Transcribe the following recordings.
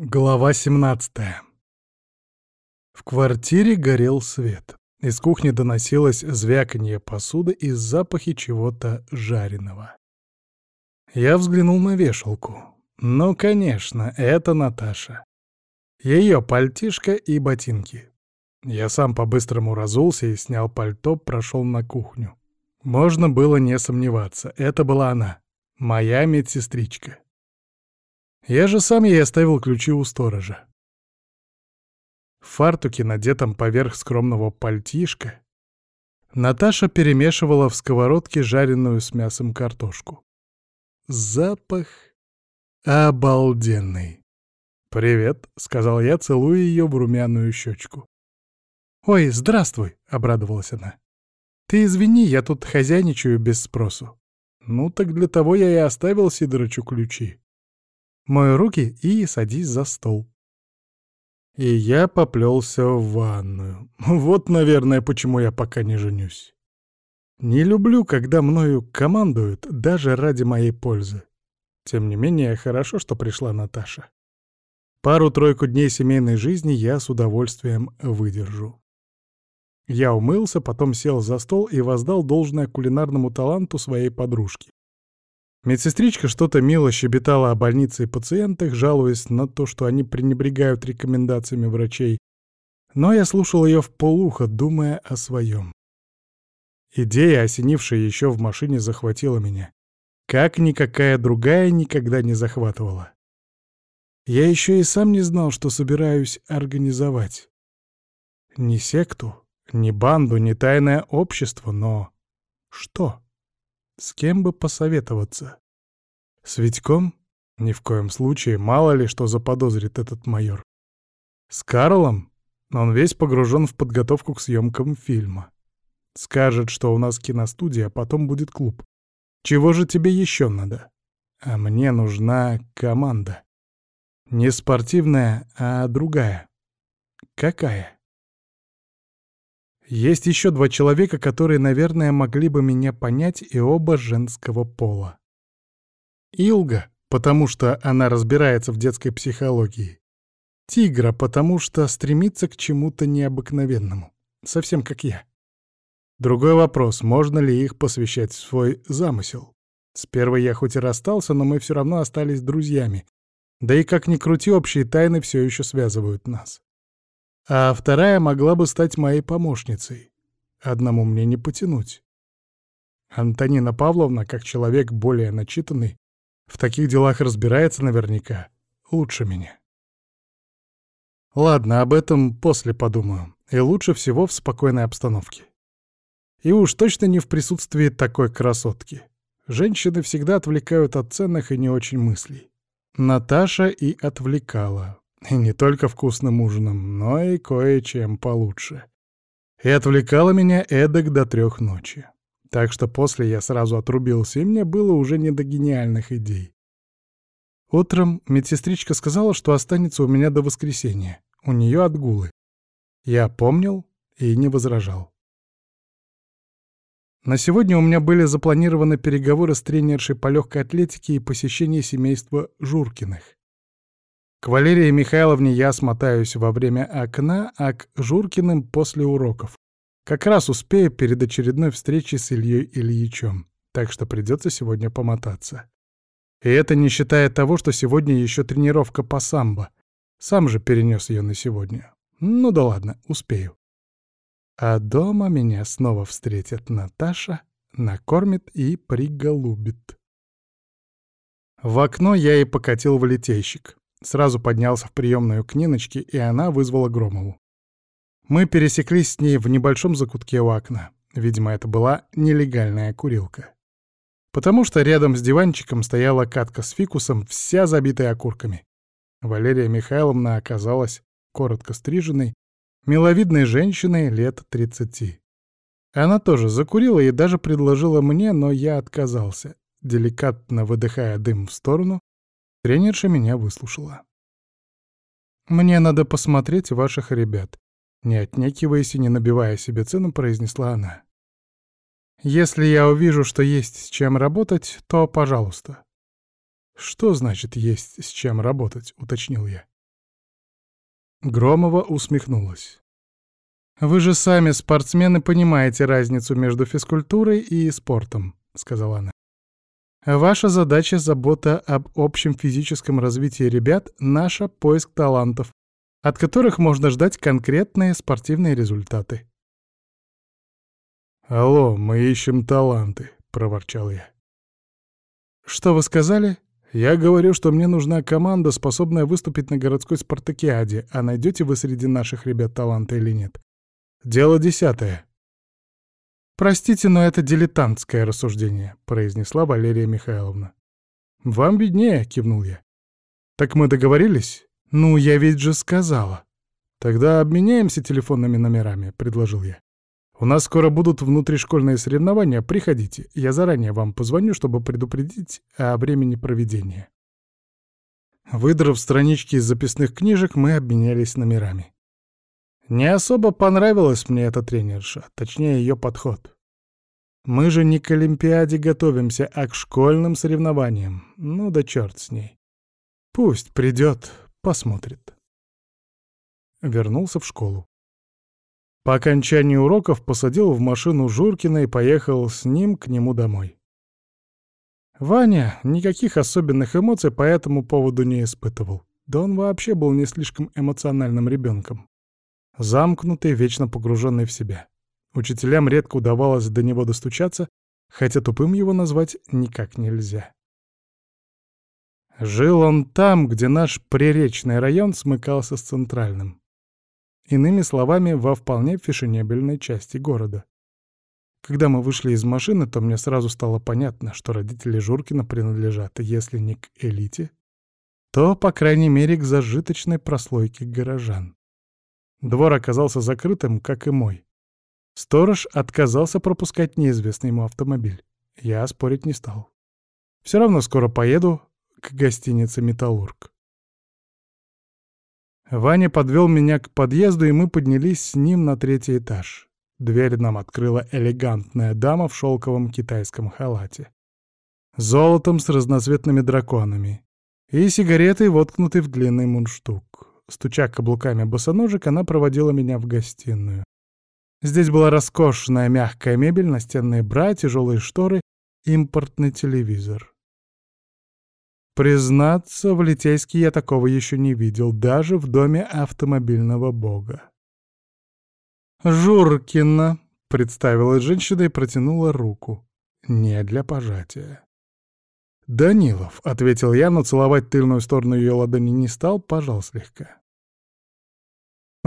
Глава 17 В квартире горел свет. Из кухни доносилось звяканье посуды и запахи чего-то жареного. Я взглянул на вешалку. Ну, конечно, это Наташа. Ее пальтишко и ботинки. Я сам по-быстрому разулся и снял пальто, прошел на кухню. Можно было не сомневаться, это была она, моя медсестричка. Я же сам ей оставил ключи у сторожа. В фартуке, надетом поверх скромного пальтишка, Наташа перемешивала в сковородке жареную с мясом картошку. Запах обалденный. «Привет», — сказал я, целуя ее в румяную щечку. «Ой, здравствуй», — обрадовалась она. «Ты извини, я тут хозяйничаю без спросу». «Ну так для того я и оставил Сидорычу ключи». Мой руки и садись за стол. И я поплелся в ванную. Вот, наверное, почему я пока не женюсь. Не люблю, когда мною командуют, даже ради моей пользы. Тем не менее, хорошо, что пришла Наташа. Пару-тройку дней семейной жизни я с удовольствием выдержу. Я умылся, потом сел за стол и воздал должное кулинарному таланту своей подружки. Медсестричка что-то мило щебетала о больнице и пациентах, жалуясь на то, что они пренебрегают рекомендациями врачей. Но я слушал ее в полухо, думая о своем. Идея, осенившая еще в машине, захватила меня. Как никакая другая никогда не захватывала. Я еще и сам не знал, что собираюсь организовать. Не секту, не банду, не тайное общество, но... Что? С кем бы посоветоваться? С Витьком? Ни в коем случае, мало ли что заподозрит этот майор. С Карлом? Он весь погружен в подготовку к съемкам фильма. Скажет, что у нас киностудия, а потом будет клуб. Чего же тебе еще надо? А мне нужна команда. Не спортивная, а другая. Какая? Есть еще два человека, которые, наверное, могли бы меня понять, и оба женского пола. Илга, потому что она разбирается в детской психологии. Тигра, потому что стремится к чему-то необыкновенному. Совсем как я. Другой вопрос, можно ли их посвящать в свой замысел. С первой я хоть и расстался, но мы все равно остались друзьями. Да и как ни крути, общие тайны все еще связывают нас а вторая могла бы стать моей помощницей. Одному мне не потянуть. Антонина Павловна, как человек более начитанный, в таких делах разбирается наверняка лучше меня. Ладно, об этом после подумаю, и лучше всего в спокойной обстановке. И уж точно не в присутствии такой красотки. Женщины всегда отвлекают от ценных и не очень мыслей. Наташа и отвлекала. И не только вкусным ужином, но и кое-чем получше. И отвлекала меня эдак до трех ночи. Так что после я сразу отрубился, и мне было уже не до гениальных идей. Утром медсестричка сказала, что останется у меня до воскресенья. У нее отгулы. Я помнил и не возражал. На сегодня у меня были запланированы переговоры с тренершей по легкой атлетике и посещение семейства Журкиных. К Валерии Михайловне я смотаюсь во время окна, а к Журкиным после уроков. Как раз успею перед очередной встречей с Ильей Ильичем, так что придется сегодня помотаться. И это не считая того, что сегодня еще тренировка по самбо. Сам же перенес ее на сегодня. Ну да ладно, успею. А дома меня снова встретит Наташа, накормит и приголубит. В окно я и покатил в летейщик. Сразу поднялся в приемную к Ниночке, и она вызвала Громову. Мы пересеклись с ней в небольшом закутке у окна. Видимо, это была нелегальная курилка. Потому что рядом с диванчиком стояла катка с фикусом, вся забитая окурками. Валерия Михайловна оказалась коротко стриженной, миловидной женщиной лет 30. Она тоже закурила и даже предложила мне, но я отказался, деликатно выдыхая дым в сторону Тренерша меня выслушала. «Мне надо посмотреть ваших ребят», — не отнекиваясь и не набивая себе цену, произнесла она. «Если я увижу, что есть с чем работать, то пожалуйста». «Что значит «есть с чем работать»?» — уточнил я. Громова усмехнулась. «Вы же сами, спортсмены, понимаете разницу между физкультурой и спортом», — сказала она. «Ваша задача — забота об общем физическом развитии ребят, наша — поиск талантов, от которых можно ждать конкретные спортивные результаты». «Алло, мы ищем таланты», — проворчал я. «Что вы сказали?» «Я говорю, что мне нужна команда, способная выступить на городской спартакиаде, а найдете вы среди наших ребят таланта или нет?» Дело десятое. «Простите, но это дилетантское рассуждение», — произнесла Валерия Михайловна. «Вам виднее», — кивнул я. «Так мы договорились?» «Ну, я ведь же сказала». «Тогда обменяемся телефонными номерами», — предложил я. «У нас скоро будут внутришкольные соревнования, приходите. Я заранее вам позвоню, чтобы предупредить о времени проведения». Выдрав странички из записных книжек, мы обменялись номерами. Не особо понравилась мне эта тренерша, точнее ее подход. Мы же не к Олимпиаде готовимся, а к школьным соревнованиям. Ну да черт с ней. Пусть придет, посмотрит. Вернулся в школу. По окончании уроков посадил в машину Журкина и поехал с ним к нему домой. Ваня никаких особенных эмоций по этому поводу не испытывал. Да он вообще был не слишком эмоциональным ребенком замкнутый, вечно погруженный в себя. Учителям редко удавалось до него достучаться, хотя тупым его назвать никак нельзя. Жил он там, где наш приречный район смыкался с центральным. Иными словами, во вполне фешенебельной части города. Когда мы вышли из машины, то мне сразу стало понятно, что родители Журкина принадлежат, если не к элите, то, по крайней мере, к зажиточной прослойке горожан. Двор оказался закрытым, как и мой. Сторож отказался пропускать неизвестный ему автомобиль. Я спорить не стал. Все равно скоро поеду к гостинице «Металлург». Ваня подвел меня к подъезду, и мы поднялись с ним на третий этаж. Дверь нам открыла элегантная дама в шелковом китайском халате. Золотом с разноцветными драконами. И сигаретой, воткнутой в длинный мундштук. Стуча каблуками босоножек, она проводила меня в гостиную. Здесь была роскошная мягкая мебель, настенные бра, тяжелые шторы, импортный телевизор. Признаться, в Литейске я такого еще не видел, даже в доме автомобильного бога. «Журкина», — представилась женщина и протянула руку. Не для пожатия. «Данилов», — ответил я, но целовать тыльную сторону ее ладони не стал, пожал слегка.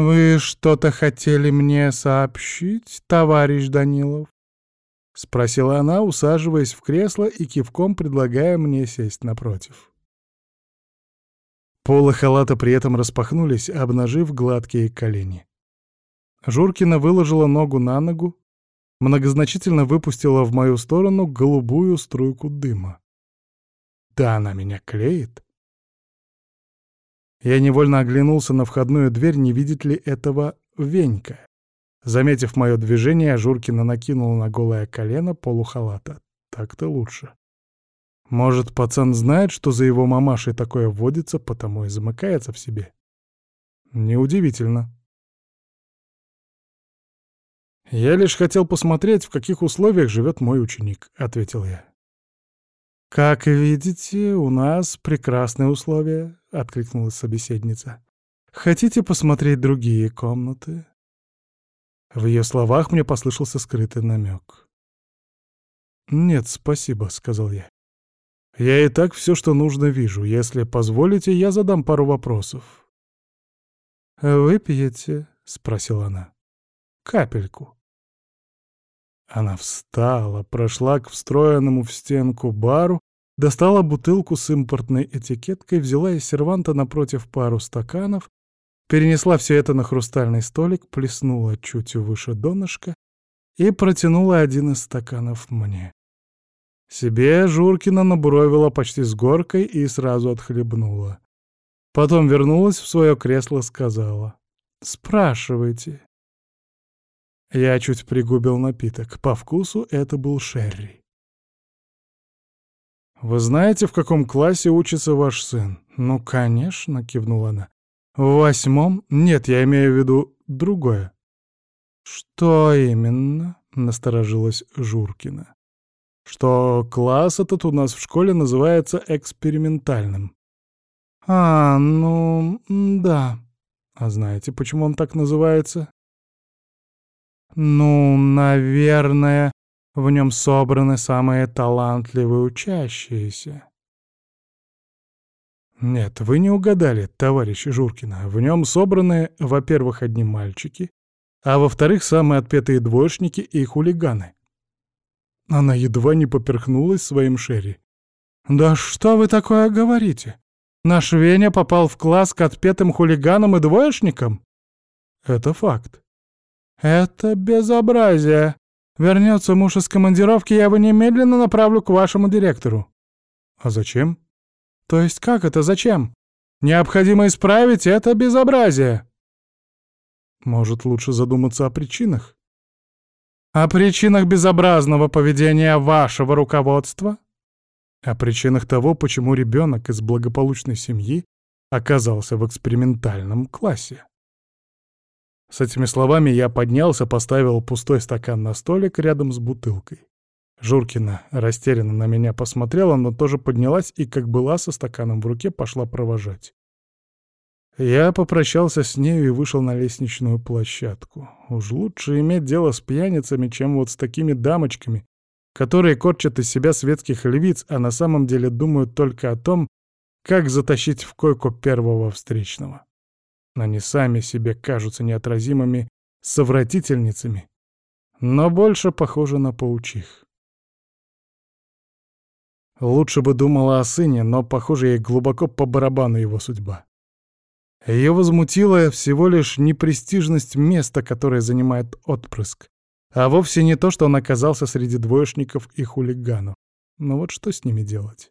«Вы что-то хотели мне сообщить, товарищ Данилов?» — спросила она, усаживаясь в кресло и кивком предлагая мне сесть напротив. Полы халата при этом распахнулись, обнажив гладкие колени. Журкина выложила ногу на ногу, многозначительно выпустила в мою сторону голубую струйку дыма. Да она меня клеит. Я невольно оглянулся на входную дверь, не видит ли этого Венька. Заметив мое движение, Журкина накинула на голое колено полухалата. Так-то лучше. Может, пацан знает, что за его мамашей такое водится, потому и замыкается в себе? Неудивительно. «Я лишь хотел посмотреть, в каких условиях живет мой ученик», — ответил я. «Как видите, у нас прекрасные условия», — откликнулась собеседница. «Хотите посмотреть другие комнаты?» В ее словах мне послышался скрытый намек. «Нет, спасибо», — сказал я. «Я и так все, что нужно, вижу. Если позволите, я задам пару вопросов». «Выпьете?» — спросила она. «Капельку». Она встала, прошла к встроенному в стенку бару, достала бутылку с импортной этикеткой, взяла из серванта напротив пару стаканов, перенесла все это на хрустальный столик, плеснула чуть выше донышка и протянула один из стаканов мне. Себе Журкина набуровила почти с горкой и сразу отхлебнула. Потом вернулась в свое кресло, сказала. «Спрашивайте». Я чуть пригубил напиток. По вкусу это был шерри. «Вы знаете, в каком классе учится ваш сын?» «Ну, конечно», — кивнула она. В восьмом? Нет, я имею в виду другое. Что именно? Насторожилась Журкина. Что класс этот у нас в школе называется экспериментальным. А, ну, да. А знаете, почему он так называется? Ну, наверное, в нем собраны самые талантливые учащиеся. Нет, вы не угадали, товарищ Журкина. В нем собраны, во-первых, одни мальчики, а во-вторых, самые отпетые двоечники и хулиганы. Она едва не поперхнулась своим Шерри. «Да что вы такое говорите? Наш Веня попал в класс к отпетым хулиганам и двоечникам?» «Это факт». «Это безобразие. Вернется муж из командировки, я его немедленно направлю к вашему директору». «А зачем?» То есть как это, зачем? Необходимо исправить это безобразие. Может, лучше задуматься о причинах? О причинах безобразного поведения вашего руководства? О причинах того, почему ребенок из благополучной семьи оказался в экспериментальном классе. С этими словами я поднялся, поставил пустой стакан на столик рядом с бутылкой. Журкина растерянно на меня посмотрела, но тоже поднялась и, как была, со стаканом в руке пошла провожать. Я попрощался с нею и вышел на лестничную площадку. Уж лучше иметь дело с пьяницами, чем вот с такими дамочками, которые корчат из себя светских львиц, а на самом деле думают только о том, как затащить в койку первого встречного. Они сами себе кажутся неотразимыми совратительницами, но больше похожи на паучих. Лучше бы думала о сыне, но, похоже, ей глубоко по барабану его судьба. Ее возмутила всего лишь непрестижность места, которое занимает отпрыск, а вовсе не то, что он оказался среди двоечников и хулиганов. Но вот что с ними делать?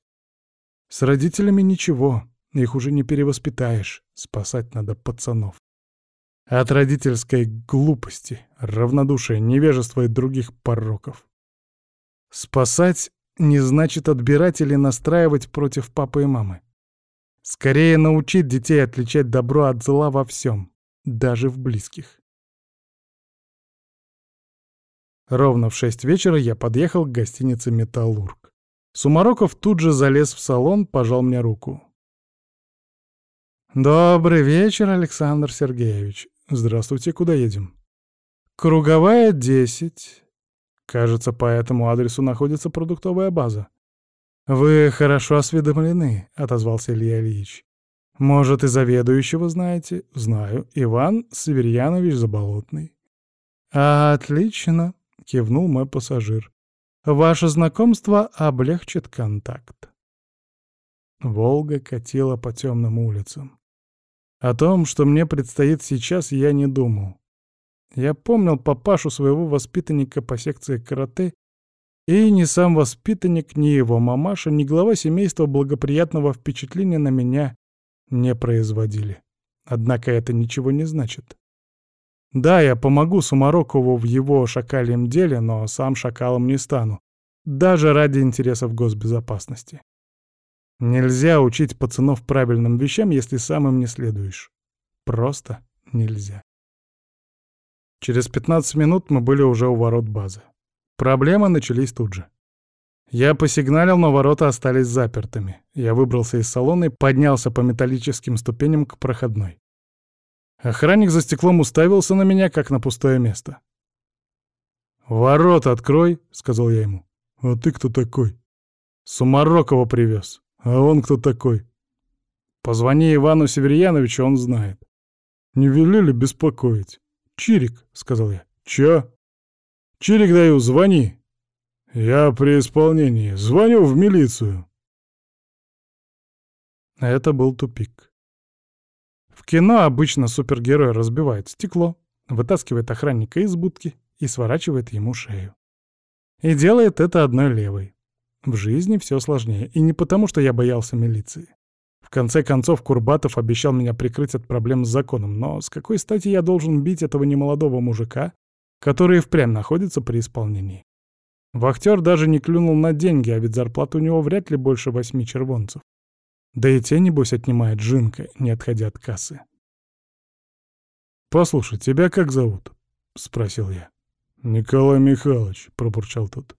С родителями ничего, их уже не перевоспитаешь, спасать надо пацанов. От родительской глупости, равнодушия, невежества и других пороков. Спасать не значит отбирать или настраивать против папы и мамы. Скорее научить детей отличать добро от зла во всем, даже в близких. Ровно в шесть вечера я подъехал к гостинице «Металлург». Сумароков тут же залез в салон, пожал мне руку. «Добрый вечер, Александр Сергеевич. Здравствуйте, куда едем?» «Круговая, десять. Кажется, по этому адресу находится продуктовая база. «Вы хорошо осведомлены», — отозвался Илья Ильич. «Может, и заведующего знаете?» «Знаю. Иван Северьянович Заболотный». «Отлично», — кивнул мой пассажир. «Ваше знакомство облегчит контакт». Волга катила по темным улицам. О том, что мне предстоит сейчас, я не думал. Я помнил папашу своего воспитанника по секции карате, и ни сам воспитанник, ни его мамаша, ни глава семейства благоприятного впечатления на меня не производили. Однако это ничего не значит. Да, я помогу Сумарокову в его шакальем деле, но сам шакалом не стану, даже ради интересов госбезопасности. Нельзя учить пацанов правильным вещам, если сам им не следуешь. Просто нельзя. Через 15 минут мы были уже у ворот базы. Проблемы начались тут же. Я посигналил, но ворота остались запертыми. Я выбрался из салона и поднялся по металлическим ступеням к проходной. Охранник за стеклом уставился на меня, как на пустое место. «Ворот открой», — сказал я ему. «А ты кто такой?» «Сумарокова привез. А он кто такой?» «Позвони Ивану Северьяновичу, он знает». «Не велели беспокоить». «Чирик», — сказал я. «Чё?» «Чирик даю, звони». «Я при исполнении. Звоню в милицию». Это был тупик. В кино обычно супергерой разбивает стекло, вытаскивает охранника из будки и сворачивает ему шею. И делает это одной левой. В жизни все сложнее, и не потому, что я боялся милиции. В конце концов, Курбатов обещал меня прикрыть от проблем с законом, но с какой стати я должен бить этого немолодого мужика, который впрямь находится при исполнении? Вахтер даже не клюнул на деньги, а ведь зарплата у него вряд ли больше восьми червонцев. Да и те, небось, отнимает Жинка, не отходя от кассы. «Послушай, тебя как зовут?» — спросил я. «Николай Михайлович», — пробурчал тот.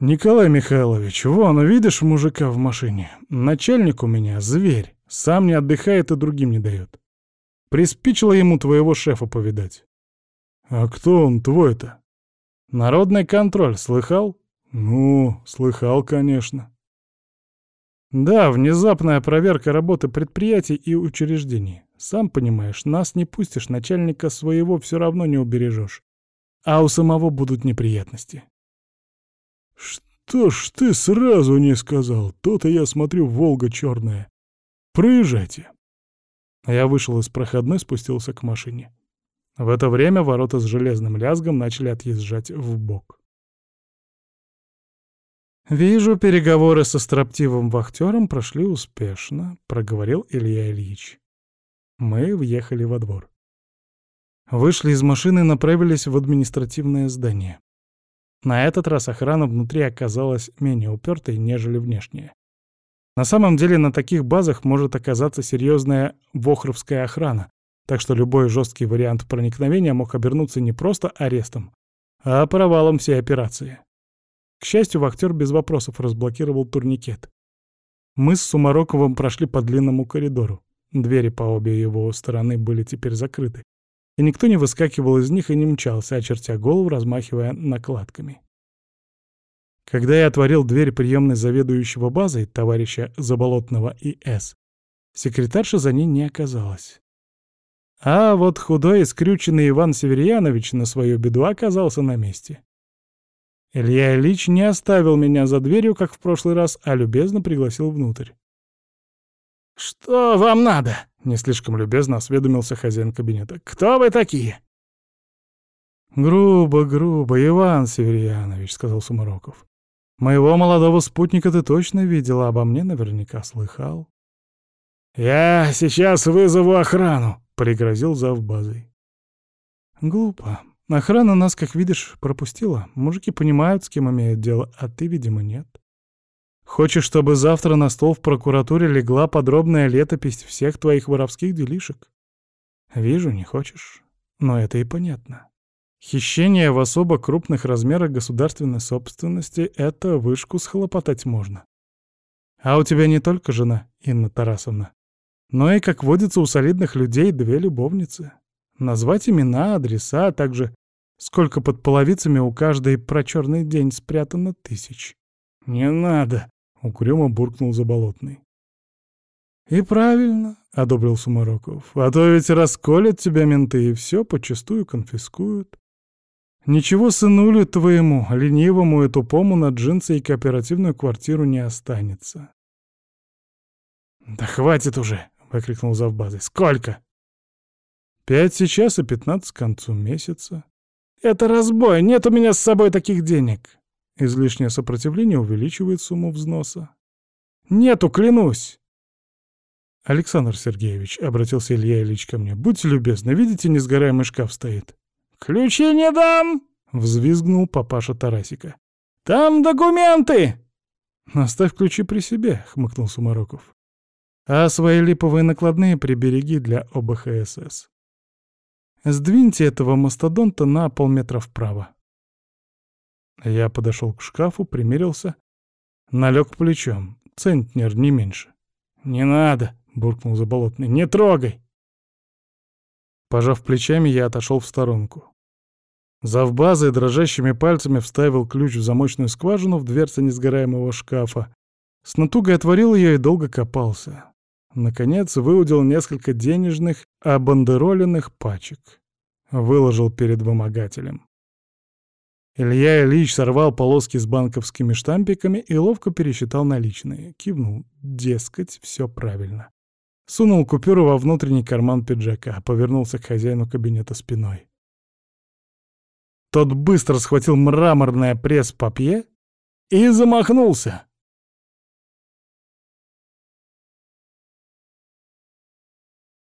«Николай Михайлович, вон, видишь мужика в машине? Начальник у меня — зверь, сам не отдыхает и другим не дает. Приспичило ему твоего шефа повидать». «А кто он твой-то?» «Народный контроль, слыхал?» «Ну, слыхал, конечно». «Да, внезапная проверка работы предприятий и учреждений. Сам понимаешь, нас не пустишь, начальника своего все равно не убережешь. А у самого будут неприятности». «Что ж ты сразу не сказал? То-то я смотрю, Волга черная. Проезжайте». Я вышел из проходной, спустился к машине. В это время ворота с железным лязгом начали отъезжать в бок. «Вижу, переговоры со строптивым вахтером прошли успешно», — проговорил Илья Ильич. Мы въехали во двор. Вышли из машины и направились в административное здание. На этот раз охрана внутри оказалась менее упертой, нежели внешняя. На самом деле на таких базах может оказаться серьезная вохровская охрана, так что любой жесткий вариант проникновения мог обернуться не просто арестом, а провалом всей операции. К счастью, вахтер без вопросов разблокировал турникет. Мы с Сумароковым прошли по длинному коридору. Двери по обе его стороны были теперь закрыты, и никто не выскакивал из них и не мчался, очертя голову, размахивая накладками. Когда я отворил дверь приемной заведующего базой, товарища Заболотного И.С., секретарша за ней не оказалась. А вот худой и скрюченный Иван Северьянович на свою беду оказался на месте. Илья Ильич не оставил меня за дверью, как в прошлый раз, а любезно пригласил внутрь. «Что вам надо?» — не слишком любезно осведомился хозяин кабинета. «Кто вы такие?» «Грубо, грубо, Иван Северьянович», — сказал Сумароков. «Моего молодого спутника ты точно видел, а обо мне наверняка слыхал». «Я сейчас вызову охрану», — пригрозил завбазой. «Глупо. Охрана нас, как видишь, пропустила. Мужики понимают, с кем имеют дело, а ты, видимо, нет. Хочешь, чтобы завтра на стол в прокуратуре легла подробная летопись всех твоих воровских делишек? Вижу, не хочешь. Но это и понятно. Хищение в особо крупных размерах государственной собственности — это вышку схлопотать можно. А у тебя не только жена, Инна Тарасовна, но и, как водится у солидных людей, две любовницы. Назвать имена, адреса, а также сколько под половицами у каждой про черный день спрятано тысяч. «Не надо!» Угрюмо буркнул Заболотный. «И правильно», — одобрил Сумароков. «А то ведь расколят тебя менты и все почастую конфискуют. Ничего сынулю твоему, ленивому и тупому на джинсы и кооперативную квартиру не останется». «Да хватит уже!» — выкрикнул завбазой. «Сколько?» «Пять сейчас и пятнадцать к концу месяца». «Это разбой! Нет у меня с собой таких денег!» Излишнее сопротивление увеличивает сумму взноса. «Нету, клянусь!» «Александр Сергеевич», — обратился Илья Ильич ко мне, — «будьте любезны, видите, несгораемый шкаф стоит?» «Ключи не дам!» — взвизгнул папаша Тарасика. «Там документы!» «Оставь ключи при себе», — хмыкнул Сумароков. «А свои липовые накладные прибереги для ОБХСС. Сдвиньте этого мастодонта на полметра вправо. Я подошел к шкафу, примерился, налег плечом. Центнер, не меньше. «Не надо!» — буркнул Заболотный. «Не трогай!» Пожав плечами, я отошел в сторонку. Завбазой дрожащими пальцами вставил ключ в замочную скважину в дверце несгораемого шкафа. С натугой отворил ее и долго копался. Наконец выудил несколько денежных, обандероленных пачек. Выложил перед вымогателем. Илья Ильич сорвал полоски с банковскими штампиками и ловко пересчитал наличные. Кивнул. Дескать, все правильно. Сунул купюру во внутренний карман пиджака, повернулся к хозяину кабинета спиной. Тот быстро схватил мраморное пресс-папье и замахнулся.